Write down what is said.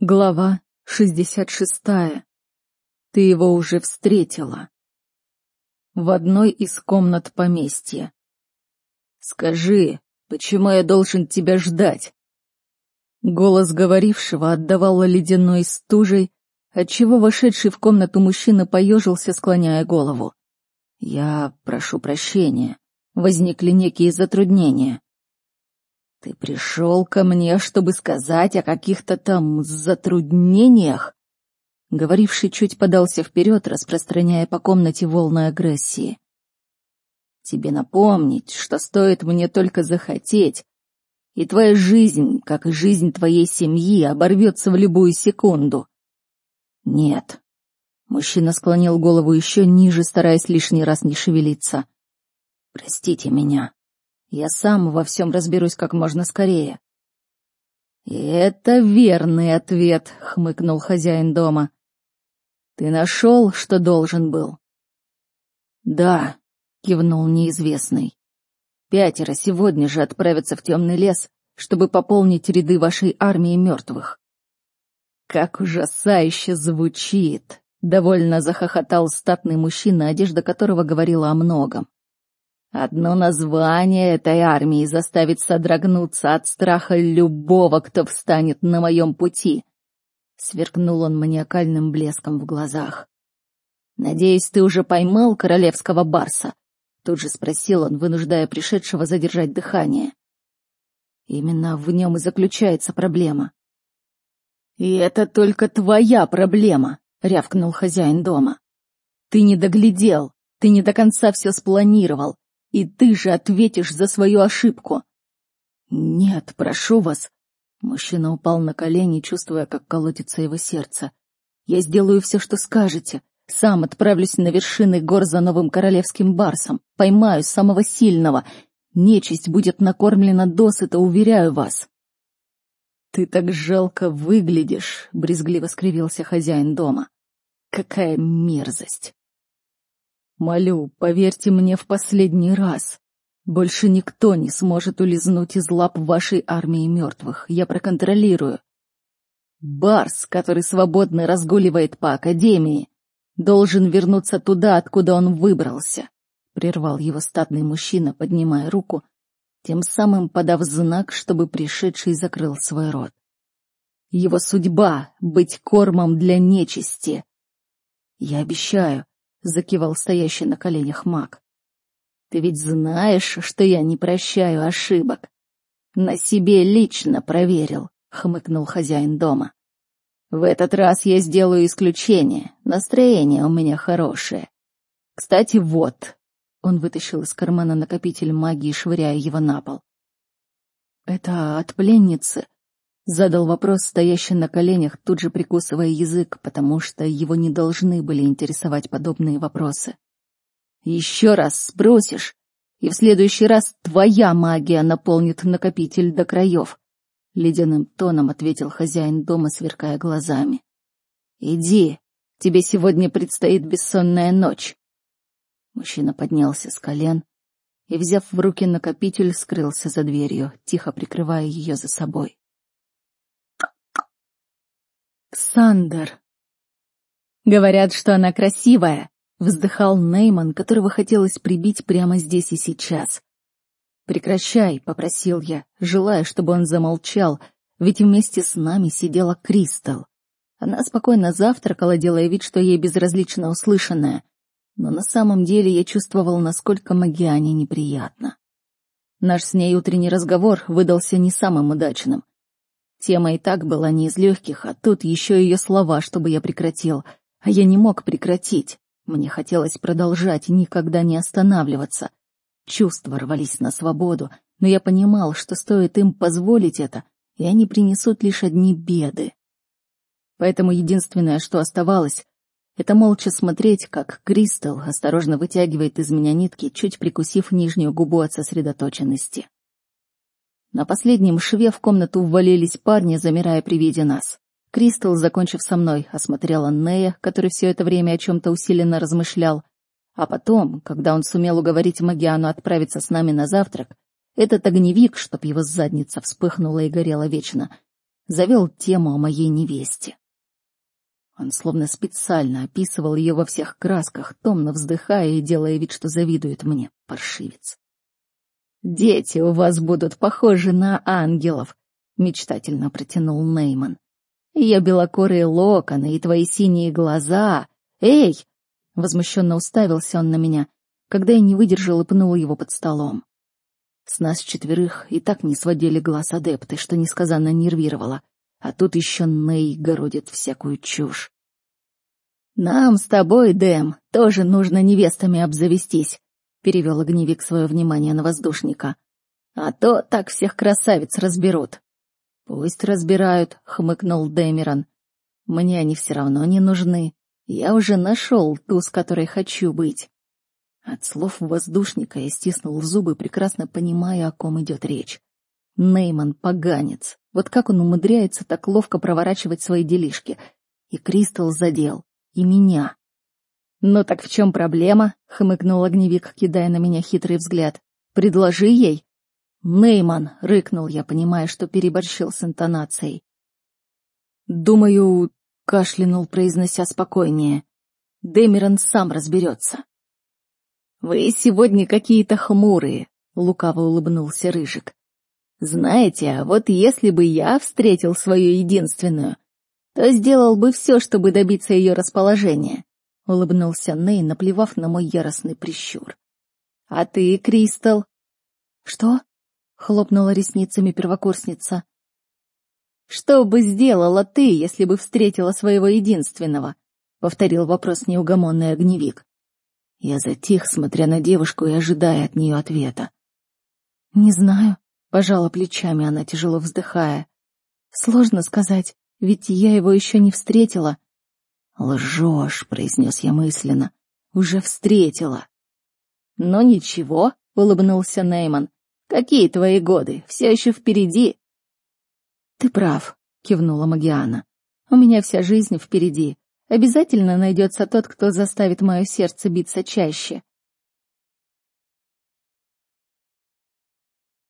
Глава шестьдесят шестая. Ты его уже встретила. В одной из комнат поместья. Скажи, почему я должен тебя ждать? Голос говорившего отдавал ледяной стужей, отчего вошедший в комнату мужчина поежился, склоняя голову. Я прошу прощения. Возникли некие затруднения. Ты пришел ко мне, чтобы сказать о каких-то там затруднениях? Говоривший чуть подался вперед, распространяя по комнате волны агрессии. Тебе напомнить, что стоит мне только захотеть, и твоя жизнь, как и жизнь твоей семьи, оборвется в любую секунду. Нет. Мужчина склонил голову еще ниже, стараясь лишний раз не шевелиться. Простите меня. Я сам во всем разберусь как можно скорее. «Это верный ответ», — хмыкнул хозяин дома. «Ты нашел, что должен был?» «Да», — кивнул неизвестный. «Пятеро сегодня же отправятся в темный лес, чтобы пополнить ряды вашей армии мертвых». «Как ужасающе звучит!» — довольно захохотал статный мужчина, одежда которого говорила о многом. Одно название этой армии заставит содрогнуться от страха любого, кто встанет на моем пути. Сверкнул он маниакальным блеском в глазах. «Надеюсь, ты уже поймал королевского барса?» Тут же спросил он, вынуждая пришедшего задержать дыхание. Именно в нем и заключается проблема. «И это только твоя проблема», — рявкнул хозяин дома. «Ты не доглядел, ты не до конца все спланировал, и ты же ответишь за свою ошибку. Нет, прошу вас. Мужчина упал на колени, чувствуя, как колотится его сердце. Я сделаю все, что скажете. Сам отправлюсь на вершины гор за новым королевским барсом. Поймаю самого сильного. Нечисть будет накормлена досыта, уверяю вас. Ты так жалко выглядишь, брезгливо скривился хозяин дома. Какая мерзость. Молю, поверьте мне в последний раз. Больше никто не сможет улизнуть из лап вашей армии мертвых. Я проконтролирую. Барс, который свободно разгуливает по Академии, должен вернуться туда, откуда он выбрался, — прервал его статный мужчина, поднимая руку, тем самым подав знак, чтобы пришедший закрыл свой рот. Его судьба — быть кормом для нечисти. Я обещаю, закивал стоящий на коленях маг. Ты ведь знаешь, что я не прощаю ошибок. На себе лично проверил, хмыкнул хозяин дома. В этот раз я сделаю исключение. Настроение у меня хорошее. Кстати, вот. Он вытащил из кармана накопитель магии, швыряя его на пол. Это от пленницы, Задал вопрос, стоящий на коленях, тут же прикусывая язык, потому что его не должны были интересовать подобные вопросы. «Еще раз спросишь, и в следующий раз твоя магия наполнит накопитель до краев», — ледяным тоном ответил хозяин дома, сверкая глазами. «Иди, тебе сегодня предстоит бессонная ночь». Мужчина поднялся с колен и, взяв в руки накопитель, скрылся за дверью, тихо прикрывая ее за собой. Сандер. Говорят, что она красивая, вздыхал Нейман, которого хотелось прибить прямо здесь и сейчас. Прекращай, попросил я, желая, чтобы он замолчал, ведь вместе с нами сидела Кристал. Она спокойно завтракала, делая вид, что ей безразлично услышанное, но на самом деле я чувствовал, насколько Магиане неприятно. Наш с ней утренний разговор выдался не самым удачным — Тема и так была не из легких, а тут еще ее слова, чтобы я прекратил. А я не мог прекратить. Мне хотелось продолжать, никогда не останавливаться. Чувства рвались на свободу, но я понимал, что стоит им позволить это, и они принесут лишь одни беды. Поэтому единственное, что оставалось, это молча смотреть, как Кристал осторожно вытягивает из меня нитки, чуть прикусив нижнюю губу от сосредоточенности. На последнем шве в комнату ввалились парни, замирая при виде нас. Кристал, закончив со мной, осмотрела Нея, который все это время о чем-то усиленно размышлял. А потом, когда он сумел уговорить Магиану отправиться с нами на завтрак, этот огневик, чтоб его задница вспыхнула и горела вечно, завел тему о моей невесте. Он словно специально описывал ее во всех красках, томно вздыхая и делая вид, что завидует мне, паршивец. «Дети у вас будут похожи на ангелов», — мечтательно протянул Нейман. «Ее белокорые локоны и твои синие глаза. Эй!» — возмущенно уставился он на меня, когда я не выдержал и пнул его под столом. С нас четверых и так не сводили глаз адепты, что несказанно нервировало, а тут еще Ней городит всякую чушь. «Нам с тобой, Дэм, тоже нужно невестами обзавестись», — перевел огневик свое внимание на воздушника. «А то так всех красавиц разберут». «Пусть разбирают», — хмыкнул Дэмерон. «Мне они все равно не нужны. Я уже нашел ту, с которой хочу быть». От слов воздушника я стиснул зубы, прекрасно понимая, о ком идет речь. Нейман — поганец. Вот как он умудряется так ловко проворачивать свои делишки. И Кристал задел. И меня. «Ну так в чем проблема?» — хмыкнул огневик, кидая на меня хитрый взгляд. «Предложи ей». «Нейман!» — рыкнул я, понимая, что переборщил с интонацией. «Думаю...» — кашлянул, произнося спокойнее. «Дэмерон сам разберется». «Вы сегодня какие-то хмурые», — лукаво улыбнулся Рыжик. «Знаете, а вот если бы я встретил свою единственную, то сделал бы все, чтобы добиться ее расположения», — улыбнулся Ней, наплевав на мой яростный прищур. «А ты, Кристал?» «Что?» — хлопнула ресницами первокурсница. «Что бы сделала ты, если бы встретила своего единственного?» — повторил вопрос неугомонный огневик. Я затих, смотря на девушку и ожидая от нее ответа. «Не знаю», — пожала плечами она, тяжело вздыхая. «Сложно сказать, ведь я его еще не встретила». «Лжешь», — произнес я мысленно, — «уже встретила». «Но ничего», — улыбнулся Нейман. «Какие твои годы? Все еще впереди». «Ты прав», — кивнула Магиана. «У меня вся жизнь впереди. Обязательно найдется тот, кто заставит мое сердце биться чаще.